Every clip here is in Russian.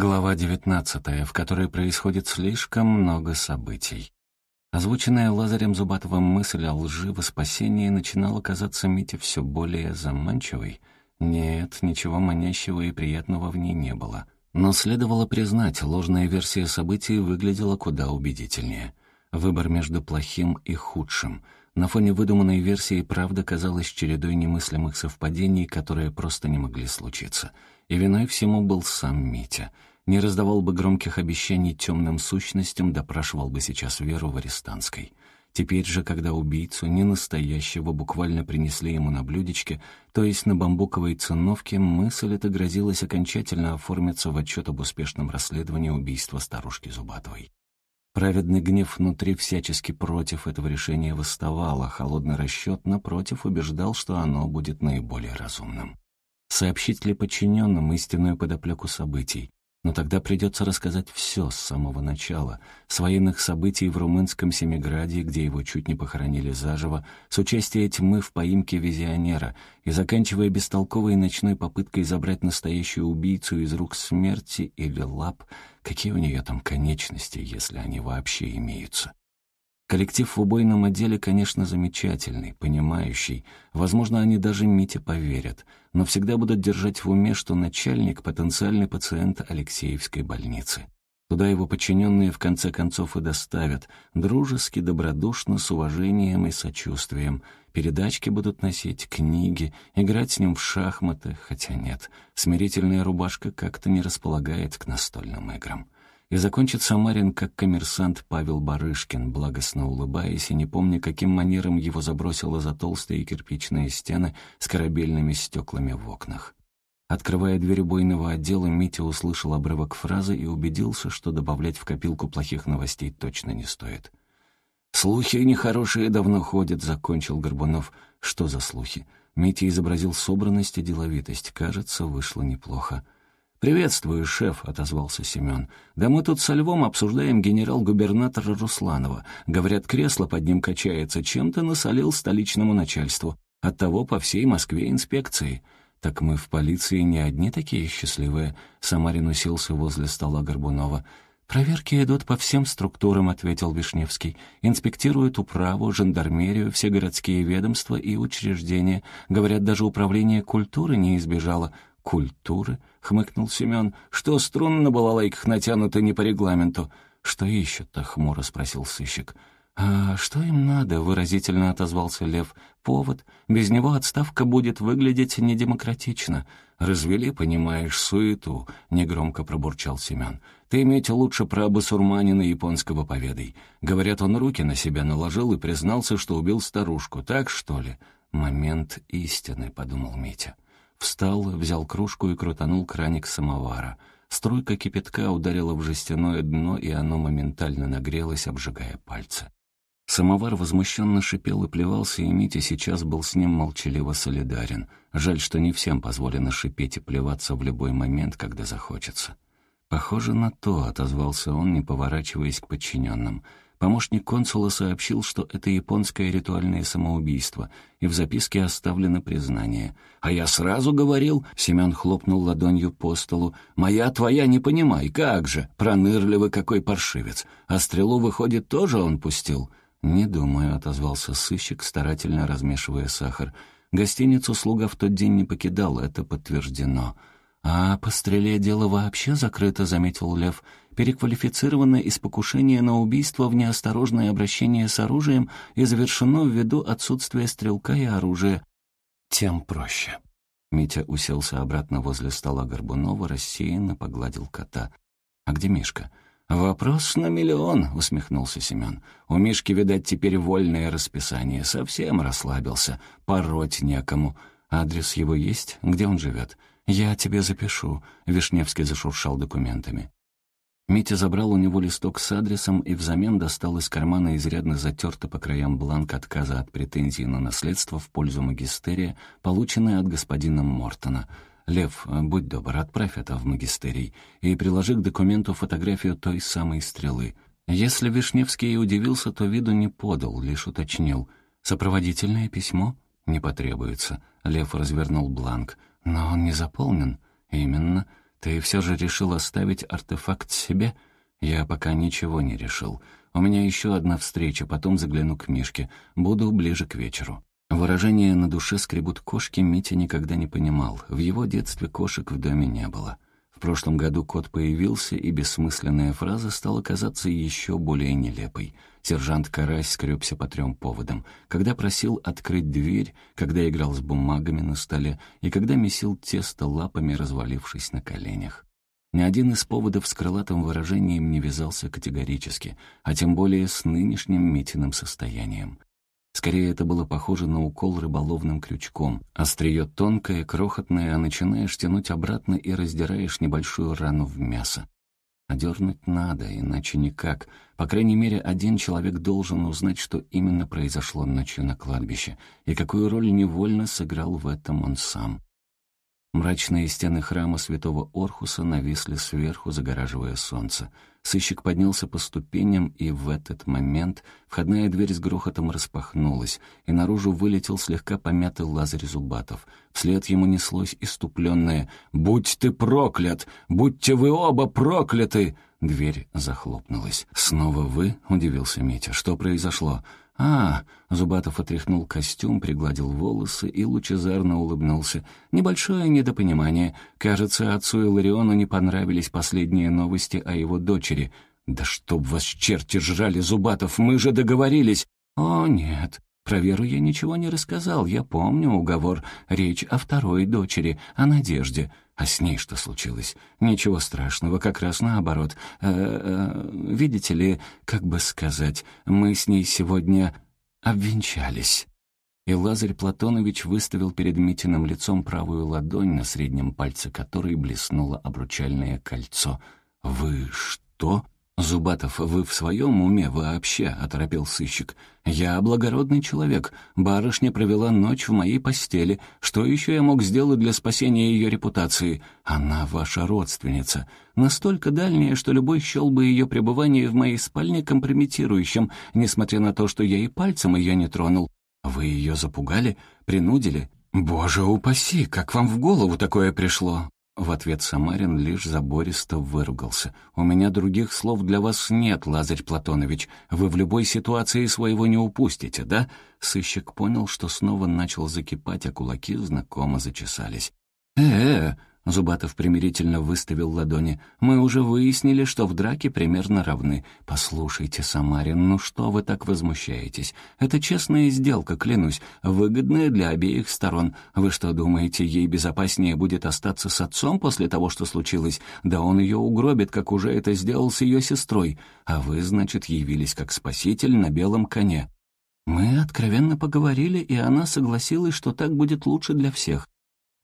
Глава 19, в которой происходит слишком много событий. Озвученная Лазарем Зубатовым мысль о лжи во спасении начинала казаться Мите все более заманчивой. Нет, ничего манящего и приятного в ней не было. Но следовало признать, ложная версия событий выглядела куда убедительнее. Выбор между плохим и худшим. На фоне выдуманной версии правда казалась чередой немыслимых совпадений, которые просто не могли случиться — и виной всему был сам Митя. Не раздавал бы громких обещаний темным сущностям, допрашивал бы сейчас Веру в Арестанской. Теперь же, когда убийцу, не настоящего, буквально принесли ему на блюдечке, то есть на бамбуковой циновке, мысль эта грозилась окончательно оформиться в отчет об успешном расследовании убийства старушки Зубатовой. Праведный гнев внутри всячески против этого решения восставал, а холодный расчет, напротив, убеждал, что оно будет наиболее разумным. Сообщить ли подчиненным истинную подоплеку событий? Но тогда придется рассказать все с самого начала, с военных событий в румынском Семиграде, где его чуть не похоронили заживо, с участия тьмы в поимке визионера и заканчивая бестолковой ночной попыткой забрать настоящую убийцу из рук смерти или лап, какие у нее там конечности, если они вообще имеются. Коллектив в убойном отделе, конечно, замечательный, понимающий. Возможно, они даже Мите поверят, но всегда будут держать в уме, что начальник — потенциальный пациент Алексеевской больницы. Туда его подчиненные в конце концов и доставят, дружески, добродушно, с уважением и сочувствием. Передачки будут носить, книги, играть с ним в шахматы, хотя нет, смирительная рубашка как-то не располагает к настольным играм и закончит Самарин как коммерсант Павел Барышкин, благостно улыбаясь и не помня, каким манером его забросило за толстые кирпичные стены с корабельными стеклами в окнах. Открывая дверь убойного отдела, Митя услышал обрывок фразы и убедился, что добавлять в копилку плохих новостей точно не стоит. «Слухи нехорошие давно ходят», — закончил Горбунов. «Что за слухи?» Митя изобразил собранность и деловитость. Кажется, вышло неплохо. «Приветствую, шеф», — отозвался Семен. «Да мы тут со Львом обсуждаем генерал-губернатора Русланова. Говорят, кресло под ним качается. Чем-то насолил столичному начальству. Оттого по всей Москве инспекции». «Так мы в полиции не одни такие счастливые», — Самарин уселся возле стола Горбунова. «Проверки идут по всем структурам», — ответил Вишневский. «Инспектируют управу, жандармерию, все городские ведомства и учреждения. Говорят, даже управление культуры не избежало. «Культуры?» — хмыкнул Семен. «Что струн на балалайках натянуты не по регламенту?» «Что ищут-то?» — хмуро спросил сыщик. «А что им надо?» — выразительно отозвался Лев. «Повод. Без него отставка будет выглядеть недемократично». «Развели, понимаешь, суету», — негромко пробурчал Семен. «Ты иметь лучше про басурманина японского поведай. Говорят, он руки на себя наложил и признался, что убил старушку. Так, что ли?» «Момент истины», — подумал Митя. Встал, взял кружку и крутанул краник самовара. Струйка кипятка ударила в жестяное дно, и оно моментально нагрелось, обжигая пальцы. Самовар возмущенно шипел и плевался, и Митя сейчас был с ним молчаливо солидарен. Жаль, что не всем позволено шипеть и плеваться в любой момент, когда захочется. «Похоже на то», — отозвался он, не поворачиваясь к подчиненным. Помощник консула сообщил, что это японское ритуальное самоубийство, и в записке оставлено признание. «А я сразу говорил», — Семен хлопнул ладонью по столу, «моя твоя не понимай, как же, пронырливый какой паршивец. А стрелу, выходит, тоже он пустил?» «Не думаю», — отозвался сыщик, старательно размешивая сахар. «Гостиницу слуга в тот день не покидал, это подтверждено». «А по стреле дело вообще закрыто», — заметил Лев переквалифицировано из покушения на убийство в неосторожное обращение с оружием и завершено ввиду отсутствия стрелка и оружия. Тем проще. Митя уселся обратно возле стола Горбунова, рассеянно погладил кота. «А где Мишка?» «Вопрос на миллион», — усмехнулся Семен. «У Мишки, видать, теперь вольное расписание. Совсем расслабился. Пороть некому. Адрес его есть? Где он живет?» «Я тебе запишу», — Вишневский зашуршал документами. Митя забрал у него листок с адресом и взамен достал из кармана изрядно затертый по краям бланк отказа от претензий на наследство в пользу магистерия, полученный от господина Мортона. «Лев, будь добр, отправь это в магистерий и приложи к документу фотографию той самой стрелы». Если Вишневский и удивился, то виду не подал, лишь уточнил. «Сопроводительное письмо?» «Не потребуется». Лев развернул бланк. «Но он не заполнен». «Именно». Ты все же решил оставить артефакт себе? Я пока ничего не решил. У меня еще одна встреча, потом загляну к Мишке. Буду ближе к вечеру. Выражение «на душе скребут кошки» Митя никогда не понимал. В его детстве кошек в доме не было. В прошлом году кот появился, и бессмысленная фраза стала казаться еще более нелепой. Сержант Карась скребся по трем поводам. Когда просил открыть дверь, когда играл с бумагами на столе и когда месил тесто лапами, развалившись на коленях. Ни один из поводов с крылатым выражением не вязался категорически, а тем более с нынешним Митиным состоянием. Скорее, это было похоже на укол рыболовным крючком. Острие тонкое, крохотное, а начинаешь тянуть обратно и раздираешь небольшую рану в мясо. Одернуть надо, иначе никак. По крайней мере, один человек должен узнать, что именно произошло ночью на кладбище, и какую роль невольно сыграл в этом он сам. Мрачные стены храма святого Орхуса нависли сверху, загораживая солнце. Сыщик поднялся по ступеням, и в этот момент входная дверь с грохотом распахнулась, и наружу вылетел слегка помятый Лазарь Зубатов. Вслед ему неслось иступленное «Будь ты проклят! Будьте вы оба прокляты!» Дверь захлопнулась. «Снова вы?» — удивился Митя. «Что произошло?» «А!» — Зубатов отряхнул костюм, пригладил волосы и лучезарно улыбнулся. «Небольшое недопонимание. Кажется, отцу Илариону не понравились последние новости о его дочери. Да чтоб вас черти жрали, Зубатов, мы же договорились!» «О, нет!» Про Веру я ничего не рассказал, я помню уговор. Речь о второй дочери, о Надежде. А с ней что случилось? Ничего страшного, как раз наоборот. Э -э, видите ли, как бы сказать, мы с ней сегодня обвенчались». И Лазарь Платонович выставил перед Митиным лицом правую ладонь, на среднем пальце которой блеснуло обручальное кольцо. «Вы что?» «Зубатов, вы в своем уме вообще?» — оторопел сыщик. «Я благородный человек. Барышня провела ночь в моей постели. Что еще я мог сделать для спасения ее репутации? Она ваша родственница. Настолько дальняя, что любой счел бы ее пребывание в моей спальне компрометирующим, несмотря на то, что я и пальцем ее не тронул. Вы ее запугали? Принудили? Боже упаси, как вам в голову такое пришло? В ответ Самарин лишь забористо выругался. «У меня других слов для вас нет, Лазарь Платонович. Вы в любой ситуации своего не упустите, да?» Сыщик понял, что снова начал закипать, а кулаки знакомо зачесались. «Э-э, Зубатов примирительно выставил ладони. «Мы уже выяснили, что в драке примерно равны. Послушайте, Самарин, ну что вы так возмущаетесь? Это честная сделка, клянусь, выгодная для обеих сторон. Вы что, думаете, ей безопаснее будет остаться с отцом после того, что случилось? Да он ее угробит, как уже это сделал с ее сестрой. А вы, значит, явились как спаситель на белом коне». Мы откровенно поговорили, и она согласилась, что так будет лучше для всех.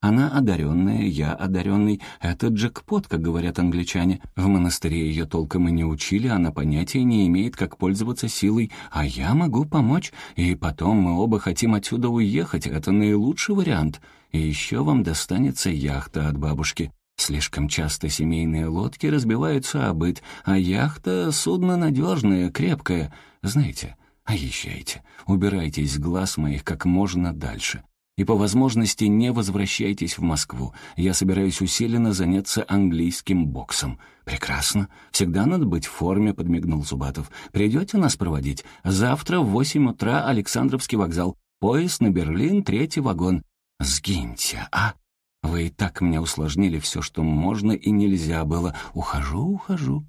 Она одаренная, я одаренный. Это джекпот, как говорят англичане. В монастыре ее толком и не учили, она понятия не имеет, как пользоваться силой. А я могу помочь. И потом мы оба хотим отсюда уехать. Это наилучший вариант. И еще вам достанется яхта от бабушки. Слишком часто семейные лодки разбиваются о быт, а яхта — судно надежное, крепкое. Знаете, а езжайте, убирайтесь с глаз моих как можно дальше. И по возможности не возвращайтесь в Москву. Я собираюсь усиленно заняться английским боксом. Прекрасно. Всегда надо быть в форме, подмигнул Зубатов. Придете нас проводить? Завтра в восемь утра Александровский вокзал. Поезд на Берлин, третий вагон. Сгиньте, а? Вы и так мне усложнили все, что можно и нельзя было. Ухожу, ухожу.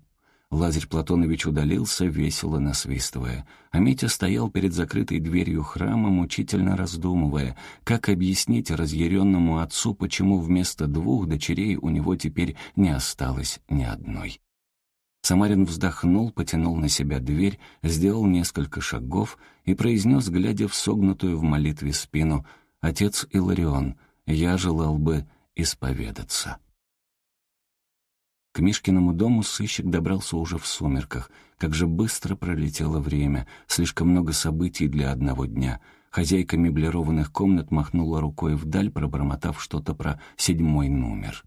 Лазарь Платонович удалился, весело насвистывая. А Митя стоял перед закрытой дверью храма, мучительно раздумывая, как объяснить разъяренному отцу, почему вместо двух дочерей у него теперь не осталось ни одной. Самарин вздохнул, потянул на себя дверь, сделал несколько шагов и произнес, глядя в согнутую в молитве спину, «Отец Иларион, я желал бы исповедаться». К Мишкиному дому сыщик добрался уже в сумерках. Как же быстро пролетело время, слишком много событий для одного дня. Хозяйка меблированных комнат махнула рукой вдаль, пробормотав что-то про седьмой номер.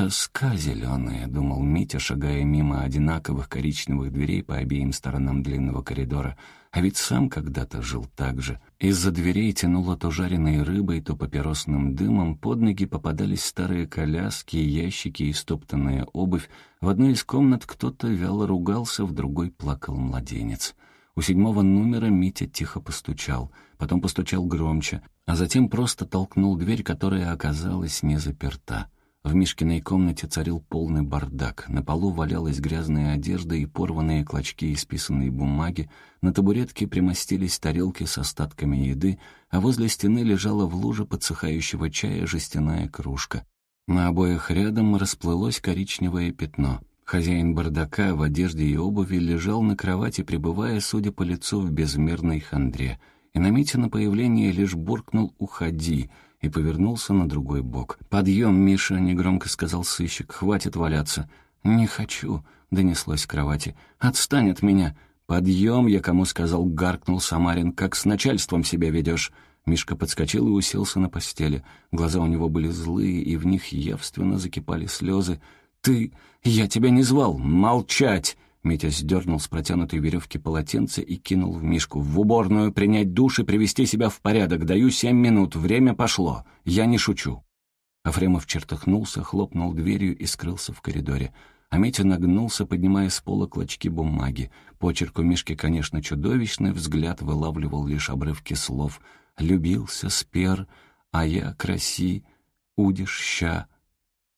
«Тоска зеленая», — думал Митя, шагая мимо одинаковых коричневых дверей по обеим сторонам длинного коридора. А ведь сам когда-то жил так же. Из-за дверей тянуло то жареной рыбой, то папиросным дымом, под ноги попадались старые коляски, ящики и стоптанная обувь. В одной из комнат кто-то вяло ругался, в другой плакал младенец. У седьмого номера Митя тихо постучал, потом постучал громче, а затем просто толкнул дверь, которая оказалась не заперта. В Мишкиной комнате царил полный бардак. На полу валялась грязная одежда и порванные клочки исписанной бумаги, на табуретке примостились тарелки с остатками еды, а возле стены лежала в луже подсыхающего чая жестяная кружка. На обоих рядом расплылось коричневое пятно. Хозяин бардака в одежде и обуви лежал на кровати, пребывая, судя по лицу, в безмерной хандре. И на Мите на появление лишь буркнул «Уходи!» И повернулся на другой бок. «Подъем, Миша!» — негромко сказал сыщик. «Хватит валяться!» «Не хочу!» — донеслось с кровати. «Отстань от меня!» «Подъем, я кому сказал!» — гаркнул Самарин. «Как с начальством себя ведешь?» Мишка подскочил и уселся на постели. Глаза у него были злые, и в них явственно закипали слезы. «Ты... Я тебя не звал! Молчать!» Митя сдернул с протянутой веревки полотенце и кинул в Мишку. «В уборную принять душ и привести себя в порядок. Даю семь минут. Время пошло. Я не шучу». Афремов чертыхнулся, хлопнул дверью и скрылся в коридоре. А Митя нагнулся, поднимая с пола клочки бумаги. Почерк у Мишки, конечно, чудовищный, взгляд вылавливал лишь обрывки слов. «Любился спер, а я краси, удишь ща,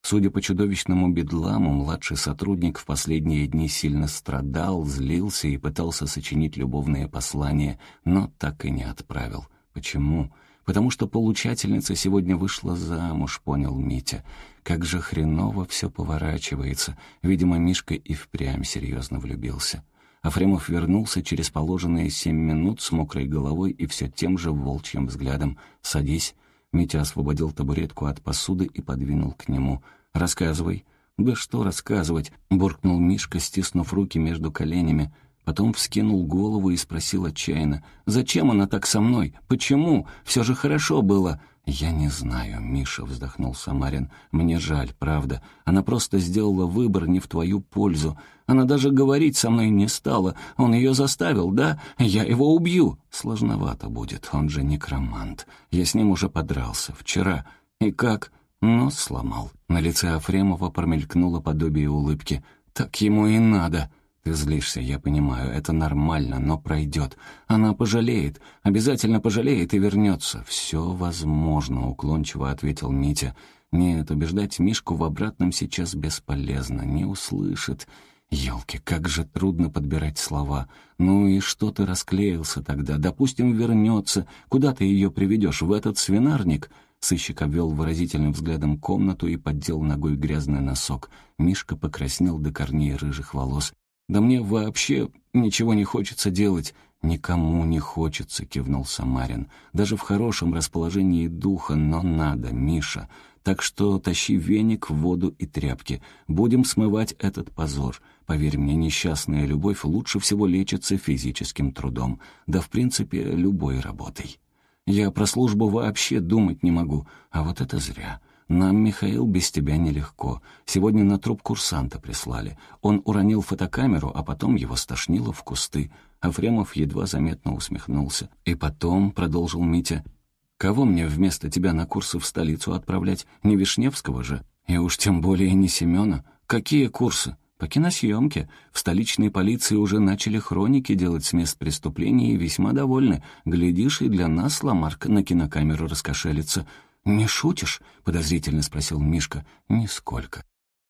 Судя по чудовищному бедламу, младший сотрудник в последние дни сильно страдал, злился и пытался сочинить любовное послание, но так и не отправил. Почему? Потому что получательница сегодня вышла замуж, понял Митя. Как же хреново все поворачивается. Видимо, Мишка и впрямь серьезно влюбился. Афремов вернулся через положенные семь минут с мокрой головой и все тем же волчьим взглядом. «Садись». Митя освободил табуретку от посуды и подвинул к нему. «Рассказывай». «Да что рассказывать?» — буркнул Мишка, стиснув руки между коленями. Потом вскинул голову и спросил отчаянно. «Зачем она так со мной? Почему? Все же хорошо было». «Я не знаю», — Миша вздохнул Самарин. «Мне жаль, правда. Она просто сделала выбор не в твою пользу. Она даже говорить со мной не стала. Он ее заставил, да? Я его убью». «Сложновато будет, он же некромант. Я с ним уже подрался. Вчера. И как?» Нос сломал. На лице Афремова промелькнуло подобие улыбки. «Так ему и надо». «Ты злишься, я понимаю, это нормально, но пройдет. Она пожалеет, обязательно пожалеет и вернется. Все возможно», — уклончиво ответил Митя. «Нет, убеждать Мишку в обратном сейчас бесполезно, не услышит». Елки, как же трудно подбирать слова. Ну и что ты расклеился тогда? Допустим, вернется. Куда ты ее приведешь? В этот свинарник? Сыщик обвел выразительным взглядом комнату и поддел ногой грязный носок. Мишка покраснел до корней рыжих волос. «Да мне вообще ничего не хочется делать». «Никому не хочется», — кивнул Самарин. «Даже в хорошем расположении духа, но надо, Миша. Так что тащи веник, воду и тряпки. Будем смывать этот позор. Поверь мне, несчастная любовь лучше всего лечится физическим трудом. Да, в принципе, любой работой. Я про службу вообще думать не могу. А вот это зря». «Нам, Михаил, без тебя нелегко. Сегодня на труп курсанта прислали. Он уронил фотокамеру, а потом его стошнило в кусты». Афремов едва заметно усмехнулся. «И потом», — продолжил Митя, — «кого мне вместо тебя на курсы в столицу отправлять? Не Вишневского же? И уж тем более не Семена. Какие курсы?» По киносъемке. В столичной полиции уже начали хроники делать с мест преступления и весьма довольны. Глядишь, и для нас Ламарк на кинокамеру раскошелится. «Не шутишь?» — подозрительно спросил Мишка. «Нисколько».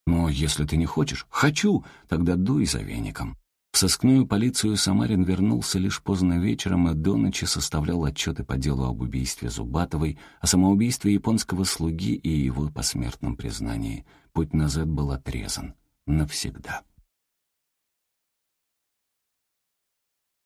«Но если ты не хочешь...» «Хочу!» «Тогда дуй за веником». В сыскную полицию Самарин вернулся лишь поздно вечером и до ночи составлял отчеты по делу об убийстве Зубатовой, о самоубийстве японского слуги и его посмертном признании. Путь назад был отрезан. Навсегда.